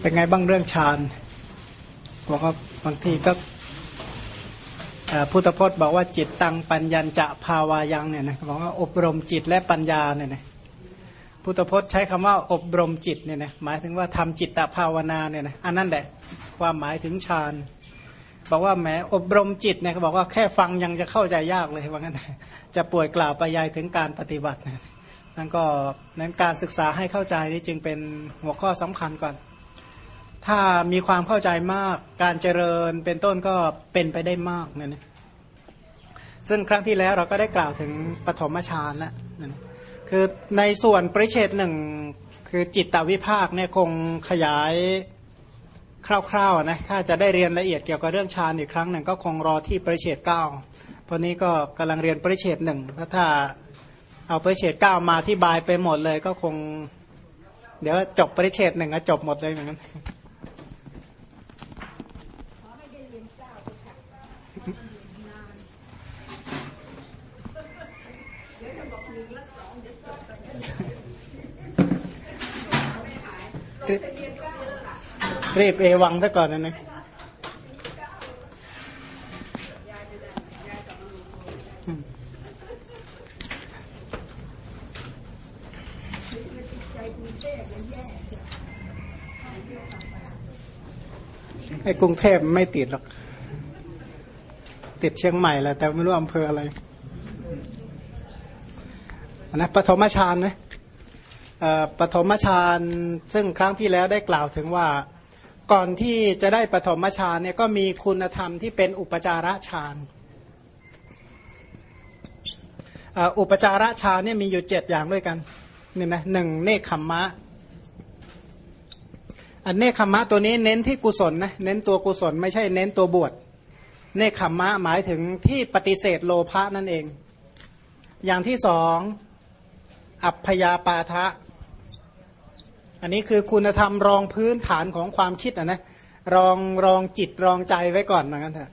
เป็นไงบ้างเรื่องฌานบอกว่าบางทีก็พุทธพจน์บอกว่าจิตตังปัญญจะภาวายังเนี่ยนะบอกว่าอบรมจิตและปัญญาเนี่ยนะพุทธพจน์ใช้คำว่าอบรมจิตเนี่ยนะหมายถึงว่าทำจิตตภาวนาเนี่ยนะอันนั้นแหละความหมายถึงฌานบอกว่าแหมอบรมจิตเนี่ยเขาบอกว่าแค่ฟังยังจะเข้าใจยากเลยว่างั้นจะป่วยกล่าวไปยายถึงการปฏิบัตินั่นก็นั้นการศึกษาให้เข้าใจนี่จึงเป็นหัวข้อสำคัญก่อน ถ้ามีความเข้าใจมากการเจริญเป็นต้นก็เป็นไปได้มากนี่ยนะซึ่งครั้งที่แล้วเราก็ได้กล่าวถึงปฐมฌานแล้วนะคือในส่วนปริเชตหนึ่งคือจิตตวิภาคเนี่ยคงขยายคร่าวๆนะถ้าจะได้เรียนละเอียดเกี่ยวกับเรื่องฌานอีกครั้งหนึ่งก็คงรอที่ปริเชตเก้าเพราะนี้ก็กำลังเรียนปริเชตหนึ่งถ้าเอาปริเชตเก้ามาที่บายไปหมดเลยก็คง เดี๋ยวจบปริเชตหนึ่งก็จบหมดเลยเหมือนกัน รีบเอวังซะก่อนนะนะไอ้กรุงเทพไม่ติดหรอก ติดเชียงใหม่แหละแต่ไม่รู้อำเภออะไรนะปฐมฌานนะ ปฐมฌานซึ่งครั้งที่แล้วได้กล่าวถึงว่าก่อนที่จะได้ปฐมฌานเนี่ยก็มีคุณธรรมที่เป็นอุปจาระฌานอุปจาระฌานเนี่ยมีอยู่เจ็ดอย่างด้วยกันนี่นะหนึ่งเนคขมมะอันเนคขมมะตัวนี้เน้นที่กุศลนะเน้นตัวกุศลไม่ใช่เน้นตัวบวชเนคขมมะหมายถึงที่ปฏิเสธโลภะนั่นเอง อย่างที่สองอัพยาปาทะ อันนี้คือคุณธรรมรองพื้นฐานของความคิดนะนะรองรองจิตรองใจไว้ก่อนนะกันเถอะ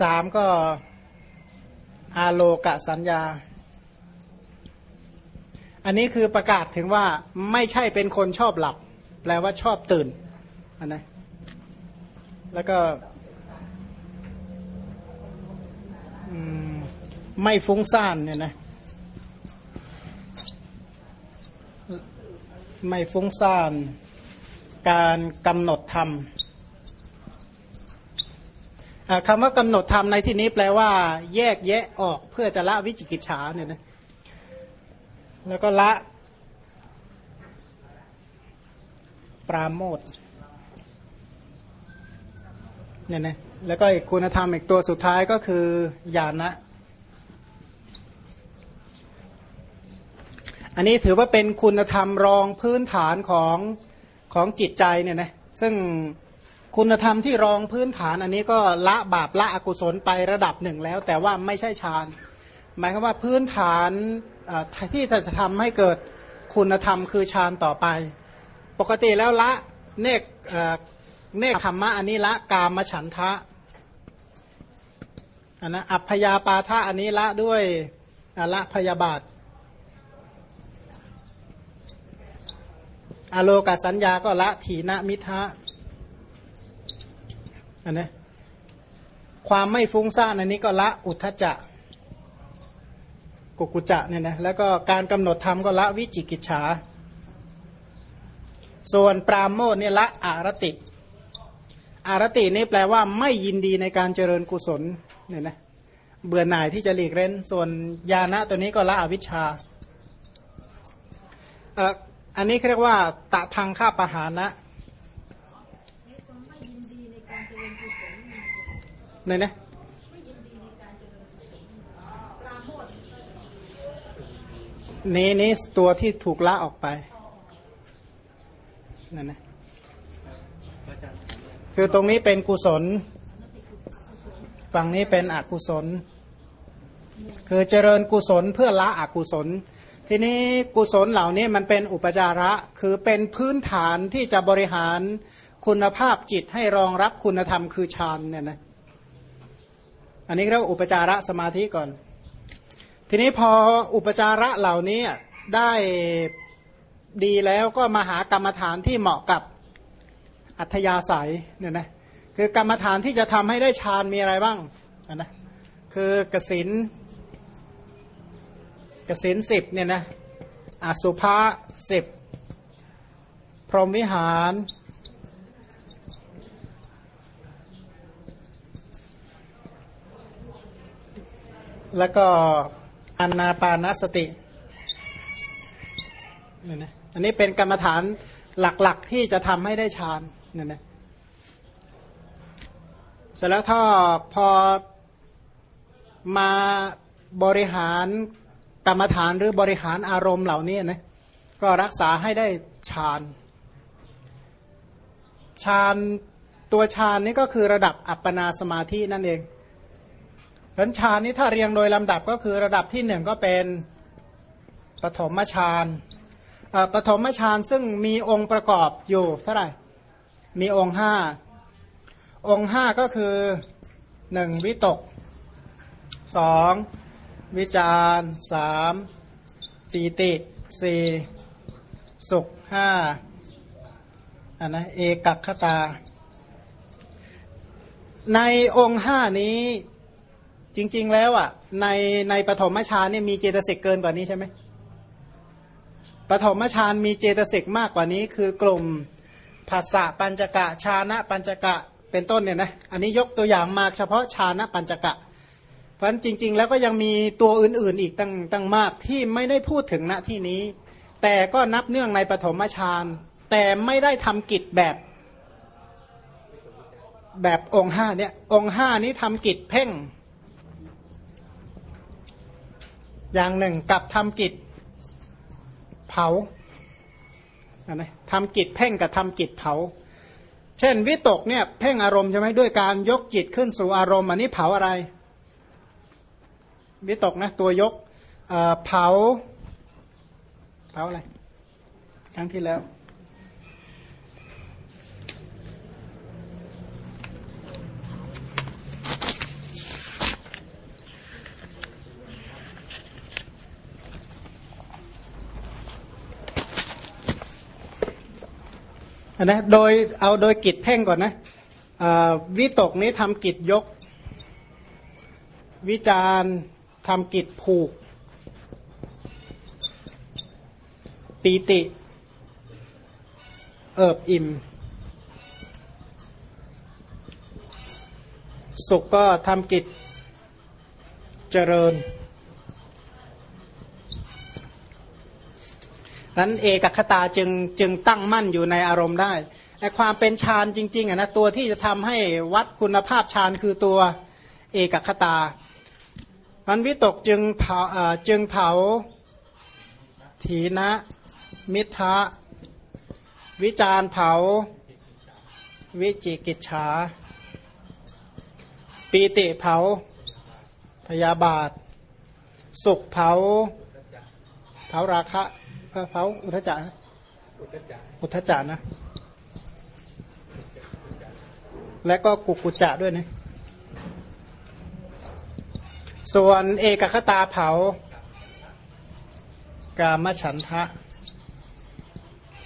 สามก็อาโลกะสัญญา อันนี้คือประกาศถึงว่าไม่ใช่เป็นคนชอบหลับ แปลว่าชอบตื่นอันนะแล้วก็ไม่ฟุ้งซ่านเนี่ยนะ ไม่ฟุ้งซ่าน การกำหนดธรรมคำว่ากำหนดธรรมในที่นี้แปลว่า แยกแยะออกเพื่อจะละวิจิกิจฉาเนี่ยนะแล้วก็ละปราโมทเนี่ยนะแล้วก็อีกคุณธรรมอีกตัวสุดท้ายก็คือญาณนะ อันนี้ถือว่าเป็นคุณธรรมรองพื้นฐานของของจิตใจเนี่ยนะซึ่งคุณธรรมที่รองพื้นฐานอันนี้ก็ละบาปละอกุศลไประดับหนึ่งแล้ว แต่ว่าไม่ใช่ฌานหมายความว่าพื้นฐานที่จะทำให้เกิดคุณธรรมคือฌานต่อไป ปกติแล้วละเนกเนกธรรมะอันนี้ละกามฉันทะอันนะอัพยาปาทะอันนี้ละด้วยละพยาบาท อโลกสัญญาก็ละถีนมิทะอันนี้ความไม่ฟุ้งซ่านอันนี้ก็ละอุทธจะกุกุจะเนี่ยนะแล้วก็การกำหนดธรรมก็ละวิจิกิจฉา ส่วนปราโมทเนี่ยละอารติ อารตินี่แปลว่าไม่ยินดีในการเจริญกุศลเนี่ยนะเบื่อหน่ายที่จะหลีกเล่นส่วนญาณะตัวนี้ก็ละอวิชชา อันนี้เรียกว่า ตะทางข้าประหานะไหนนะนี้นี้ตัวที่ถูกละออกไปนั่นนะคือตรงนี้เป็นกุศล ฝั่งนี้เป็นอกุศล คือเจริญกุศลเพื่อละอกุศล ทีนี้กุศลเหล่านี้มันเป็นอุปจาระคือเป็นพื้นฐานที่จะบริหารคุณภาพจิตให้รองรับคุณธรรมคือฌานเนี่ยนะอันนี้เรียกว่าอุปจาระสมาธิก่อน ทีนี้พออุปจาระเหล่านี้ได้ดีแล้วก็มาหากรรมฐานที่เหมาะกับอัธยาศัยเนี่ยนะคือกรรมฐานที่จะทำให้ได้ฌานมีอะไรบ้างนะคือกสิน กสินสิบเนี่ยนะอสุภะสิบพรหมวิหารแล้วก็อนาปานสติเนี่ยนะอันนี้เป็นกรรมฐานหลักๆที่จะทำให้ได้ฌานเนี่ยนะเสร็จแล้วถ้าพอมาบริหาร กรรมฐานหรือบริหารอารมณ์เหล่านี้นะก็รักษาให้ได้ฌานฌานตัวฌานนี่ก็คือระดับอัปปนาสมาธินั่นเองผลฌานนี้ถ้าเรียงโดยลำดับก็คือระดับที่หนึ่งก็เป็นปฐมฌานปฐมฌานซึ่งมีองค์ประกอบอยู่เท่าไหร่ มีองค์ห้าองค์ห้าก็คือหนึ่งวิตกสอง วิจารสามปีติสี่สุขห้าอันนะเอกัคตา ในองค์ห้านี้จริง ๆ แล้วอะ ในในปฐมฌานเนี่ยมีเจตสิกเกินกว่านี้ใช่ไหมปฐมฌานมีเจตสิกมากกว่านี้ คือกลุ่มภาษาปัญจกะชานะปัญจกะเป็นต้นเนี่ยนะอันนี้ยกตัวอย่างมาเฉพาะชานะปัญจกะ เพราะฉะนั้นจริง ๆ แล้วก็ยังมีตัวอื่นๆ อีกตั้งตั้งมากที่ไม่ได้พูดถึงณที่นี้ แต่ก็นับเนื่องในปฐมฌานแต่ไม่ได้ทำกิจแบบแบบองค์ห้าเนี่ยองค์ห้านี้ทำกิจเพ่ง อย่างหนึ่งกับทำกิจเผานะทำกิจเพ่งกับทำกิจเผา เช่นวิตกเนี่ยเพ่งอารมณ์ใช่ไหมด้วยการยกจิตขึ้นสู่อารมณ์อันนี้เผาอะไร วิตกนะตัวยกเผาเผาอะไรครั้งที่แล้วนะโดยเอาโดยกิจเพ่งก่อนนะวิตกนี้ทำกิจยก วิจาร ทำกิจผูก ปีติ เอิบอิ่ม สุขก็ทำกิจเจริญนั้นเอกคตาจึงจึงตั้งมั่นอยู่ในอารมณ์ได้ไอความเป็นฌานจริงๆอะนะตัวที่จะทำให้วัดคุณภาพฌานคือตัวเอกคตา มันวิตกจึงเผาจึงเผาถีนะ มิทะวิจารเผา วิจิกิจฉาปีติเผา พยาบาท สุขเผา เผาราคะเผาอุทจารอุทจารนะ และก็กุกุจจะด้วยนะ ส่วนเอกคตาเผา กามฉันทะ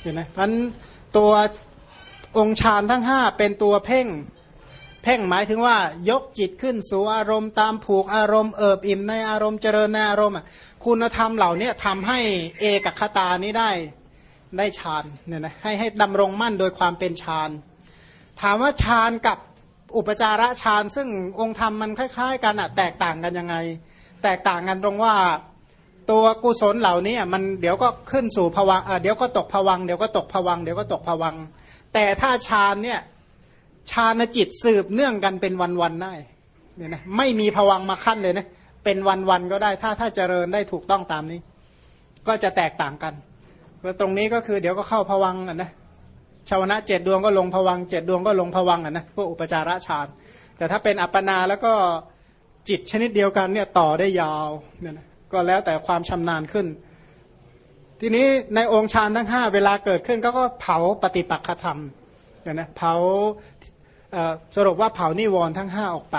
เห็นไหมพันตัวองค์ฌานทั้งห้าเป็นตัวเพ่ง เพ่งหมายถึงว่ายกจิตขึ้นสู่อารมณ์ตามผูกอารมณ์เอิบอิ่มในอารมณ์เจริญในอารมณ์คุณธรรมเหล่านี้ทำให้เอกคตานี้ได้ได้ฌานเนี่ยนะให้ให้ดำรงมั่นโดยความเป็นฌานถามว่าฌานกับ อุปจาระฌานซึ่งองค์ธรรมมันคล้าย ๆ กันอะแตกต่างกันยังไง แตกต่างกันตรงว่าตัวกุศลเหล่านี้มันเดี๋ยวก็ขึ้นสู่ภวังเดี๋ยวก็ตกภวังเดี๋ยวก็ตกภวังเดี๋ยวก็ตกภวังแต่ถ้าฌานเนี่ยฌานจิตสืบเนื่องกันเป็นวันๆได้เนี่ยนะไม่มีภวังมาขั้นเลยนะเป็นวันๆก็ได้ถ้าถ้าเจริญได้ถูกต้องตามนี้ ก็จะแตกต่างกันว่าตรงนี้ก็คือเดี๋ยวก็เข้าผวังอะนะ ชาวนะเจ็ดดวงก็ลงผวังเจ็ดดวงก็ลงผวังอะนะพวกอุปจาระฌาน แต่ถ้าเป็นอัปปนาแล้วก็จิตชนิดเดียวกันเนี่ยต่อได้ยาวเนี่ยนะก็แล้วแต่ความชำนาญขึ้น ทีนี้ในองค์ฌานทั้งห้าเวลาเกิดขึ้นก็ก็เผาปฏิปักษธรรมเนี่ยนะเผาสรุปว่าเผานิวรณ์ทั้งห้าออกไป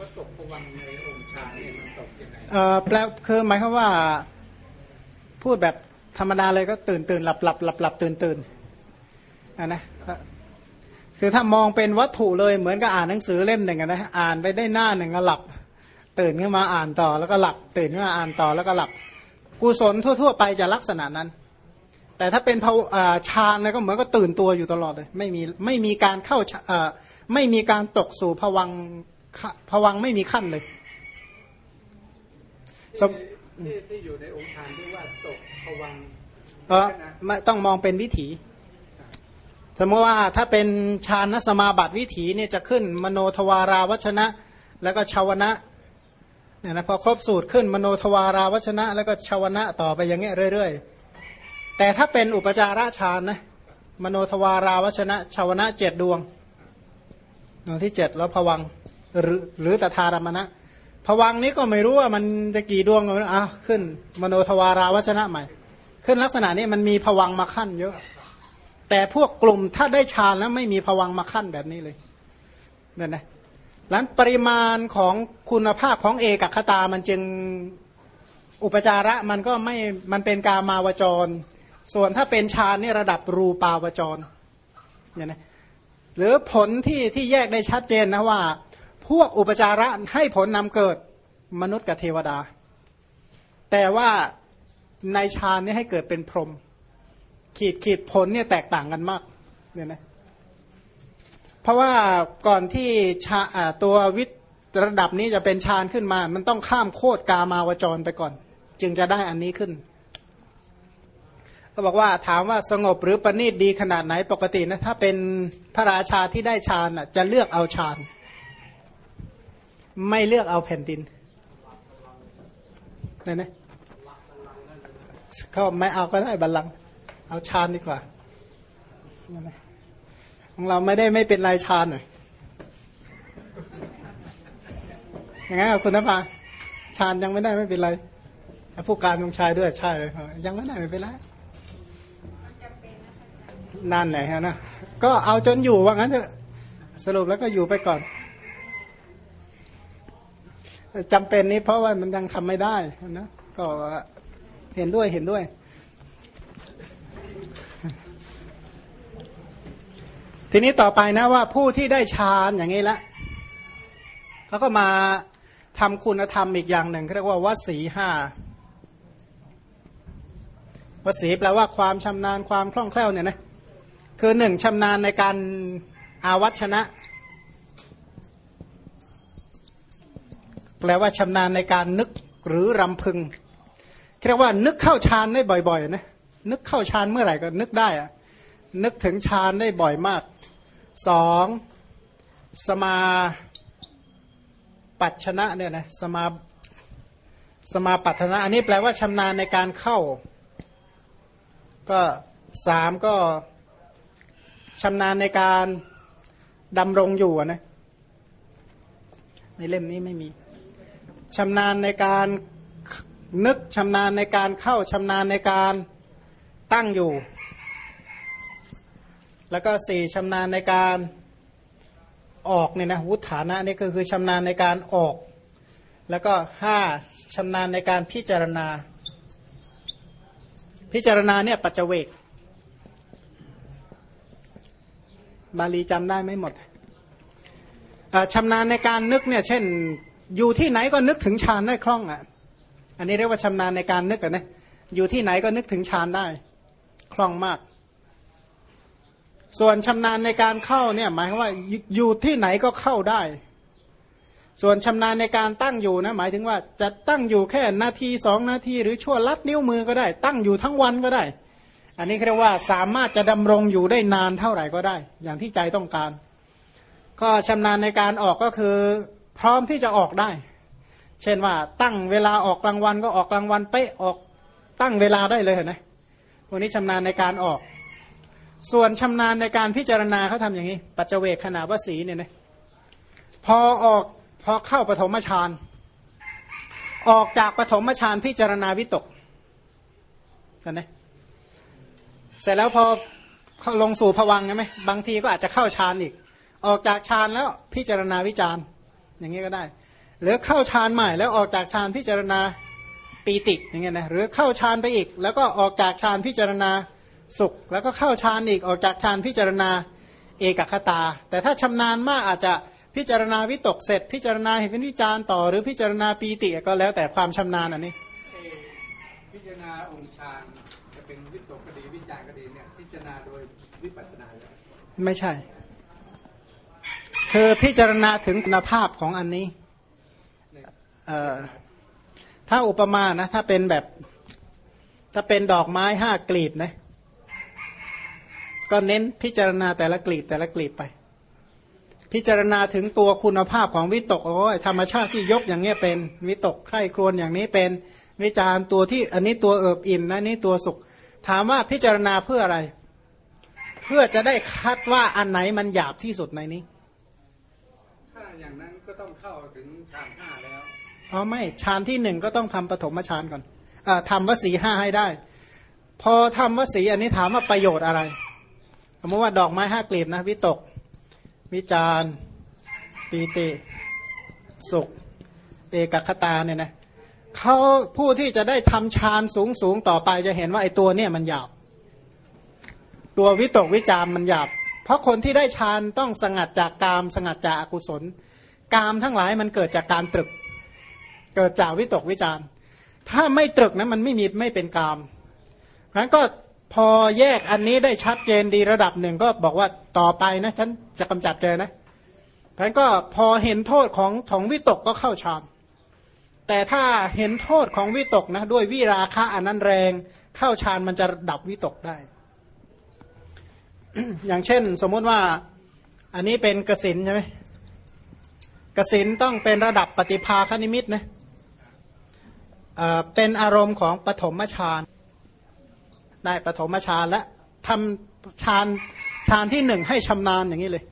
ว่าตกผวังในองค์ชาเนี่ยมันตกยังไงเออแปลคือหมายความว่าพูดแบบ ธรรมดาเลยก็ตื่นตื่นหลับหลับหลับหลับตื่นตื่นอะนะคือถ้ามองเป็นวัตถุเลยเหมือนกับอ่านหนังสือเล่มหนึ่งอะนะอ่านไปได้หน้าหนึ่งก็หลับ ตื่นขึ้นมาอ่านต่อแล้วก็หลับ ตื่นขึ้นมาอ่านต่อแล้วก็หลับ กุศลทั่ว ๆ ไปจะลักษณะนั้น แต่ถ้าเป็นฌานเนี่ยก็เหมือนก็ตื่นตัวอยู่ตลอดเลย ไม่มีไม่มีการเข้าไม่มีการตกสู่ผวังผวังไม่มีขั้นเลยที่ที่อยู่ในองค์ฌานที่ว่าตก วังเออไม่ต้องมองเป็นวิถีสมมติว่าถ้าเป็นฌานสมาบัติวิถีเนี่ยจะขึ้นมโนทวาราวัชนะ แล้วก็ชาวนะเนี่ยนะพอครบสูตรขึ้นมโนทวาราวัชนะ แล้วก็ชาวนะต่อไปอย่างเงี้ยเรื่อย ๆ แต่ถ้าเป็นอุปจาระฌานนะมโนทวาราวัชนะชาวนะเจ็ดดวงดวงที่เจ็ดแล้วผวังหรือหรือตถารมณะ ผวังนี้ก็ไม่รู้ว่ามันจะกี่ดวงอะขึ้น มโนทวาราวัชนะใหม่ ขึ้นลักษณะนี้มันมีผวังมาขั้นเยอะ แต่พวกกลุ่มถ้าได้ฌานแล้วไม่มีผวังมาขั้นแบบนี้เลยเนี่ยนะนั้นปริมาณของคุณภาพของเอกคตามันจึงอุปจาระมันก็ไม่มันเป็นกามาวจร ส่วนถ้าเป็นฌานนี่ระดับรูปาวจรเนี่ยนะหรือผลที่ที่แยกได้ชัดเจนนะว่า พวกอุปจาระให้ผลนำเกิดมนุษย์กับเทวดา แต่ว่าในฌานนี่ให้เกิดเป็นพรหมขีดขีดผลเนี่ยแตกต่างกันมากเนี่ยนะเพราะว่าก่อนที่ชาตัววิทระดับนี้จะเป็นฌานขึ้นมา มันต้องข้ามโคตรกามาวจรไปก่อน จึงจะได้อันนี้ขึ้นก็บอกว่าถามว่าสงบหรือประณีตดีขนาดไหนปกตินะถ้าเป็นพระราชาที่ได้ฌานจะเลือกเอาฌาน ไม่เลือกเอาแผ่นดินเนี่ยนะเขาไม่เอาก็ได้บัลลังก์เอาฌานดีกว่าของเราไม่ได้ไม่เป็นลายฌานหน่อยอย่างงั้นคุณนภาฌานยังไม่ได้ไม่เป็นไรผู้การลงชายด้วยใช่เลยยังไม่ได้ไม่เป็นไรนั่นไหนฮะนะก็เอาจนอยู่ว่างั้นเถอะสรุปแล้วก็อยู่ไปก่อน จำเป็นนี้เพราะว่ามันยังทำไม่ได้นะก็เห็นด้วยเห็นด้วย ทีนี้ต่อไปนะว่าผู้ที่ได้ฌานอย่างนี้ละเขาก็มาทำคุณธรรมอีกอย่างหนึ่งเรียกว่าวสีห้าวสีแปลว่าความชำนาญความคล่องแคล่วเนี่ยนะคือหนึ่งชำนาญในการอาวัชนะ แปลว่าชำนาญในการนึกหรือรำพึงเรียกว่านึกเข้าฌานได้บ่อยๆนะนึกเข้าฌานเมื่อไหร่ก็นึกได้อะนึกถึงฌานได้บ่อยมากสองสมาปัจชนะเนี่ยนะสมาสมาปัตนะ อันนี้แปลว่าชำนาญในการเข้า ก็สามก็ชำนาญในการดำรงอยู่นะในเล่มนี้ไม่มี ชำนาญในการนึกชำนาญในการเข้าชำนาญในการตั้งอยู่ แล้วก็สี่ชำนาญในการออกเนี่ยนะวุฒานะนี่ก็คือชำนาญในการออก แล้วก็ห้าชำนาญในการพิจารณา พิจารณาเนี่ยปัจเจเวกบาลีจำได้ไม่หมดชำนาญในการนึกเนี่ยเช่น อยู่ที่ไหนก็นึกถึงฌานได้คล่องอะ อันนี้เรียกว่าชำนาญในการนึกอะนะอยู่ที่ไหนก็นึกถึงฌานได้ คล่องมาก ส่วนชำนาญในการเข้าเนี่ยหมายว่าอยู่ที่ไหนก็เข้าได้ ส่วนชำนาญในการตั้งอยู่นะ หมายถึงว่าจะตั้งอยู่แค่นาทีสองนาที หรือชั่วลัดนิ้วมือก็ได้ ตั้งอยู่ทั้งวันก็ได้ อันนี้เรียกว่าสามารถจะดำรงอยู่ได้นานเท่าไหร่ก็ได้ อย่างที่ใจต้องการ ก็ชำนาญในการออกก็คือ พร้อมที่จะออกได้ เช่นว่าตั้งเวลาออกกลางวันก็ออกกลางวันเป๊ะออกตั้งเวลาได้เลยเห็นะพวกนี้ชำนาญในการออก ส่วนชำนาญในการพิจารณาเขาทำอย่างนี้ ปัจเจเวกขณะวสีเนี่ยนะพอออกพอเข้าปฐมฌานออกจากปฐมฌานพิจารณาวิตกกันนะเสร็จแล้วพอลงสู่ผวังใช่ไหมบางทีก็อาจจะเข้าฌานอีก ออกจากฌานแล้วพิจารณาวิจาร อย่างนี้ก็ได้ หรือเข้าฌานใหม่แล้วออกจากฌานพิจารณาปีติอย่างเงี้ยนะหรือเข้าฌานไปอีก แล้วก็ออกจากฌานพิจารณาสุข แล้วก็เข้าฌานอีกออกจากฌานพิจารณาเอกคตา แต่ถ้าชำนาญมากอาจจะพิจารณาวิตกเสร็จ พิจารณาเห็นเป็นวิจารณ์ต่อ หรือพิจารณาปีติก็แล้วแต่ความชำนาญอันนี้เอ่อพิจารณาองค์ฌานจะเป็นวิตกคดีวิจารณ์คดีเนี่ยพิจารณาโดยวิปัสสนาเลยไม่ใช่ คือพิจารณาถึงคุณภาพของอันนี้ถ้าอุปมานะ ถ้าเป็นแบบ ถ้าเป็นดอกไม้ห้ากลีบนะ ก็เน้นพิจารณาแต่ละกลีบแต่ละกลีบไป พิจารณาถึงตัวคุณภาพของวิตกโอ้ยธรรมชาติที่ยกอย่างเงี้ยเป็นวิตกใคร่ครวญอย่างนี้เป็นวิจารณ์ตัวที่อันนี้ตัวเอิบอิ่มนะนี่ตัวสุข ถามว่าพิจารณาเพื่ออะไร เพื่อจะได้คัดว่าอันไหนมันหยาบที่สุดในนี้ อย่างนั้นก็ต้องเข้าถึงฌานห้าแล้วอ๋อไม่ฌานที่หนึ่งก็ต้องทำปฐมฌานก่อนอทำวสีห้าให้ได้ พอทำวสีอันนี้ถามว่าประโยชน์อะไร สมมติว่าดอกไม้ห้ากลีบนะ วิตก วิจารปีติสุข เอกคตาเนี่ยนะเขาผู้ที่จะได้ทำฌานสูงสูงต่อไปจะเห็นว่าไอ้ตัวเนี่ยมันหยาบ ตัววิตกวิจารมันหยาบ เพราะคนที่ได้ฌานต้องสงัดจากกามสงัดจากอากุศล กามทั้งหลายมันเกิดจากการตรึก เกิดจากวิตกวิจารถ้าไม่ตรึกนะมันไม่มีไม่เป็นกามนั้นก็พอแยกอันนี้ได้ชัดเจนดีระดับหนึ่งก็บอกว่าต่อไปนะฉันจะกำจัดแกนะนั้นก็พอเห็นโทษของของวิตกก็เข้าฌานแต่ถ้าเห็นโทษของวิตกนะด้วยวิราคะอันนั้นแรงเข้าฌานมันจะดับวิตกได้ อย่างเช่น สมมุติว่าอันนี้เป็นกสินใช่ไหม กสินต้องเป็นระดับปฏิภาคนิมิตนะเอ่อเป็นอารมณ์ของปฐมฌานได้ปฐมฌานและทำฌานฌานที่หนึ่งให้ชำนาญอย่างนี้เลย